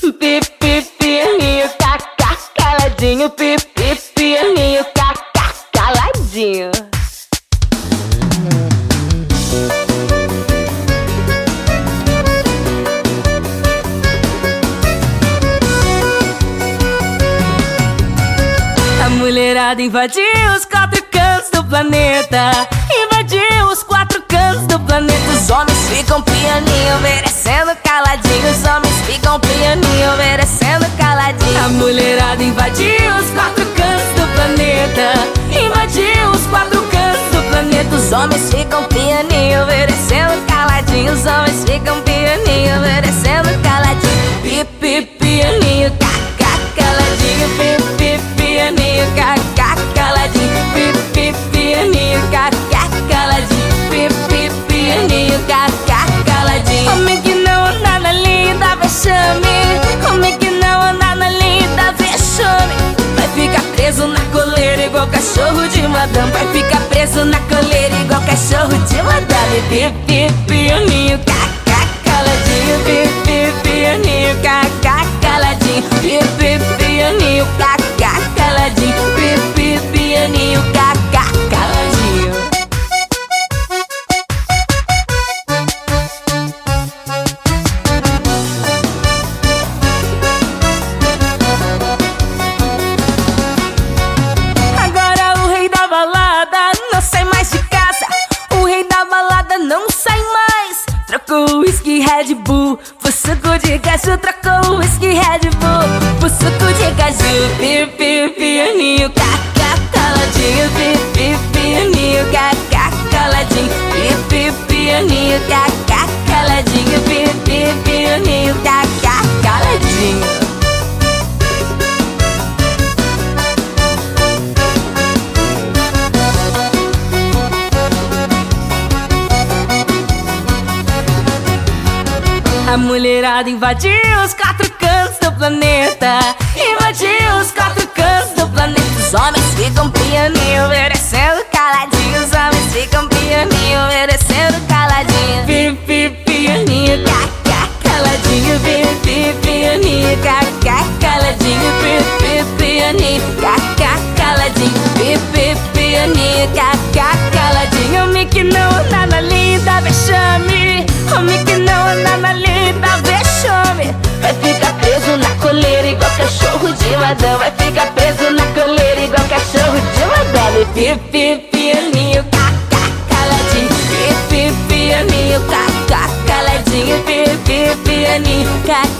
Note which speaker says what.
Speaker 1: Pi, pi, pirrinho, cacá, caladinho. Pi, pi, pirrinho, cacá, caladinho. A mulherada invadiu os quatro cantos do planeta. Invadiu os quatro cantos do planeta. Os homens ficam pianinho, merecendo caladinho. Os homens ficam pianinho, obedecendo caladinho. A mulherada invadiu os quatro cantos do planeta. Invadiu os quatro cantos do planeta. Os homens ficam pianinho, obedecendo madame. Vai ficar preso na coleira igual cachorro de madame. Pi, pi, pianinho, caca, caladinho. Pi, Red Bull por suco de caju. Trocou o whisky Red Bull por suco de caju. Pi, pi, pianinho, caca, caladinho. Pi, pi, pianinho, caca, caladinho. Pi, pi, pianinho, caca, caladinho. Pi, pi, pianinho, caca, caladinho. A mulherada invadiu os quatro cantos do planeta. Invadiu os quatro cantos do planeta. Os homens ficam pianinho, obedecendo caladinho. Os homens ficam pianinho, obedecendo caladinho. Pi, pi, pianinho, caca, caladinho. Pi, pi, pianinho, caca, Vai ficar preso na coleira igual cachorro de madame. Pi, pi, pianinho, pianinho, caca, caladinho. Pi, pi, pianinho, caca, caladinho. Pi, pi, pianinho, caca,